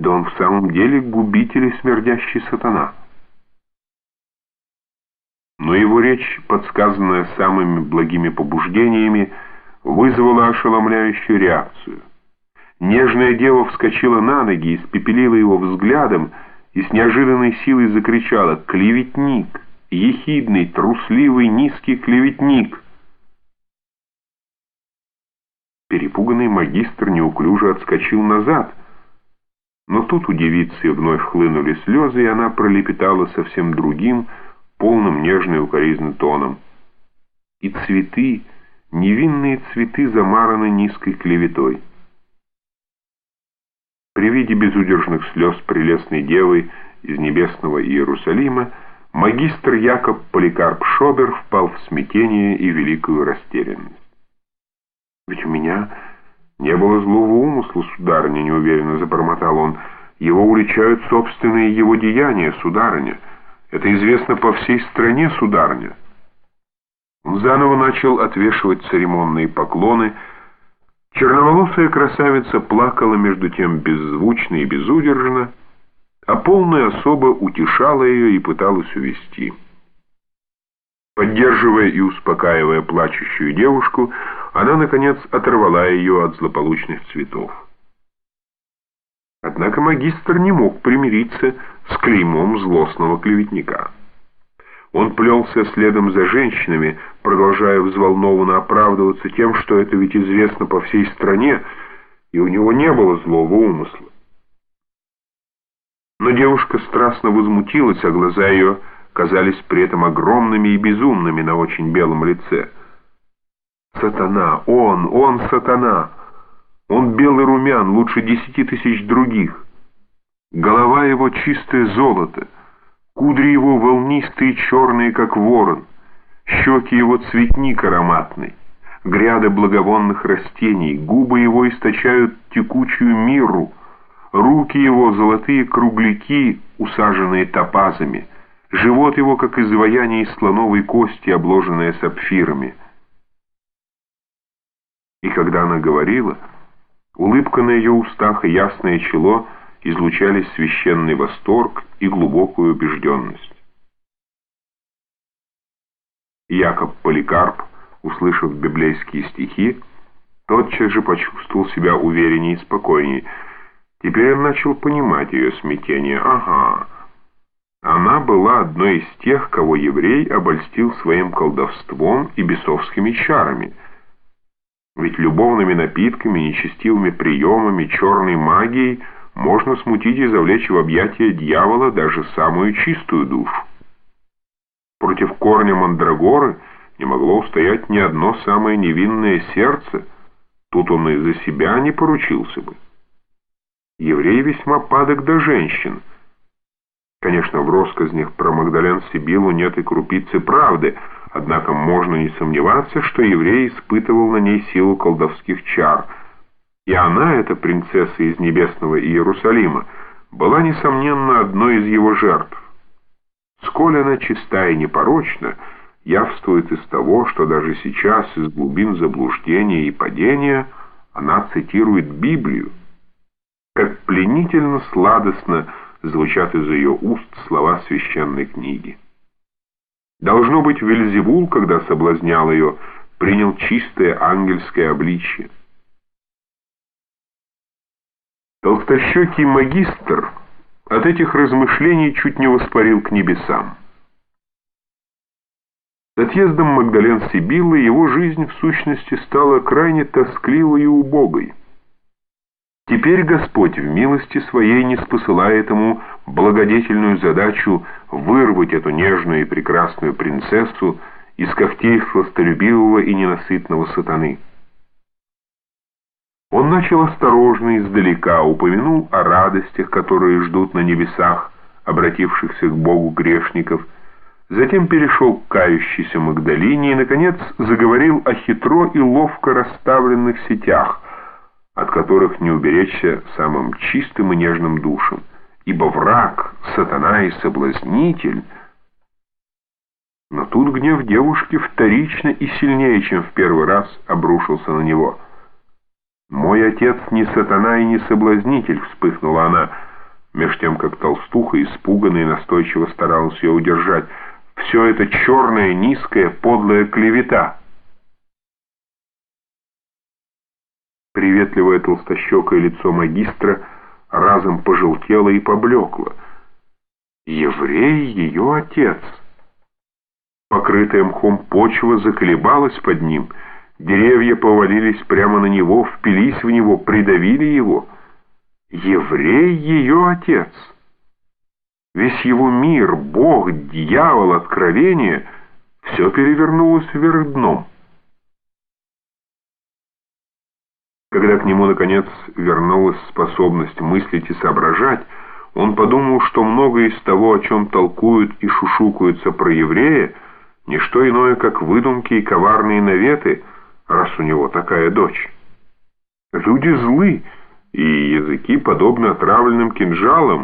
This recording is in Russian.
Да он в самом деле губитель и смердящий сатана. Но его речь, подсказанная самыми благими побуждениями, вызвала ошеломляющую реакцию. Нежная дева вскочила на ноги, испепелила его взглядом и с неожиданной силой закричала «Клеветник! Ехидный, трусливый, низкий клеветник!» Перепуганный магистр неуклюже отскочил назад, но тут у девицы вновь хлынули слезы, и она пролепетала совсем другим, полным нежной укоризны тоном. И цветы, невинные цветы замараны низкой клеветой. При виде безудержных слез прелестной девы из небесного Иерусалима магистр Якоб Поликарп Шобер впал в смятение и великую растерянность. «Ведь у меня не было злого умысла, сударыня», — неуверенно забормотал он. «Его уличают собственные его деяния, сударыня. Это известно по всей стране, сударыня». Он заново начал отвешивать церемонные поклоны. Черноволосая красавица плакала между тем беззвучно и безудержно, а полная особа утешала ее и пыталась увести. Поддерживая и успокаивая плачущую девушку, она, наконец, оторвала ее от злополучных цветов. Однако магистр не мог примириться с клеймом злостного клеветника. Он плелся следом за женщинами, продолжая взволнованно оправдываться тем, что это ведь известно по всей стране, и у него не было злого умысла. Но девушка страстно возмутилась, а глаза ее казались при этом огромными и безумными на очень белом лице. «Сатана! Он! Он сатана! Он белый румян, лучше десяти тысяч других! Голова его чистое золото, кудри его волнистые черные, как ворон, щеки его цветник ароматный, гряды благовонных растений, губы его источают текучую миру, руки его золотые кругляки, усаженные топазами — Живот его, как изваяние из слоновой кости, обложенное сапфирами. И когда она говорила, улыбка на ее устах и ясное чело излучали священный восторг и глубокую убежденность. Якоб Поликарп, услышав библейские стихи, тотчас же почувствовал себя увереннее и спокойнее. Теперь он начал понимать ее смятение. «Ага». Она была одной из тех, кого еврей обольстил своим колдовством и бесовскими чарами. Ведь любовными напитками, нечестивыми приемами, черной магией можно смутить и завлечь в объятия дьявола даже самую чистую душу. Против корня мандрагоры не могло устоять ни одно самое невинное сердце, тут он и за себя не поручился бы. Еврей весьма падок до женщин — Конечно, в россказнях про Магдален Сибилу нет и крупицы правды, однако можно не сомневаться, что еврей испытывал на ней силу колдовских чар. И она, эта принцесса из небесного Иерусалима, была, несомненно, одной из его жертв. Сколь она чиста и непорочна, явствует из того, что даже сейчас из глубин заблуждения и падения она цитирует Библию. Как пленительно сладостно звучат из ее уст слова священной книги. Должно быть, Вельзевул, когда соблазнял ее, принял чистое ангельское обличье. Толстощекий магистр от этих размышлений чуть не воспарил к небесам. С отъездом Магдален Сибиллы его жизнь в сущности стала крайне тоскливой и убогой. Теперь Господь в милости Своей не спосылает ему благодетельную задачу вырвать эту нежную и прекрасную принцессу из когтей сластолюбивого и ненасытного сатаны. Он начал осторожно издалека, упомянул о радостях, которые ждут на небесах, обратившихся к Богу грешников, затем перешел к кающейся Магдалине и, наконец, заговорил о хитро и ловко расставленных сетях — от которых не уберечься самым чистым и нежным душам, ибо враг, сатана и соблазнитель. Но тут гнев девушки вторично и сильнее, чем в первый раз обрушился на него. «Мой отец не сатана и не соблазнитель», — вспыхнула она, — меж тем как толстуха, испуганная и настойчиво старалась ее удержать. «Все это черная, низкая, подлая клевета!» Приветливое толстощекое лицо магистра разом пожелтело и поблекло. Еврей ее отец. Покрытая мхом почва заколебалась под ним, деревья повалились прямо на него, впились в него, придавили его. Еврей ее отец. Весь его мир, Бог, дьявол, откровение — все перевернулось вверх дном. Когда к нему, наконец, вернулась способность мыслить и соображать, он подумал, что многое из того, о чем толкуют и шушукаются про еврея, не что иное, как выдумки и коварные наветы, раз у него такая дочь. Люди злы, и языки подобны отравленным кинжалам,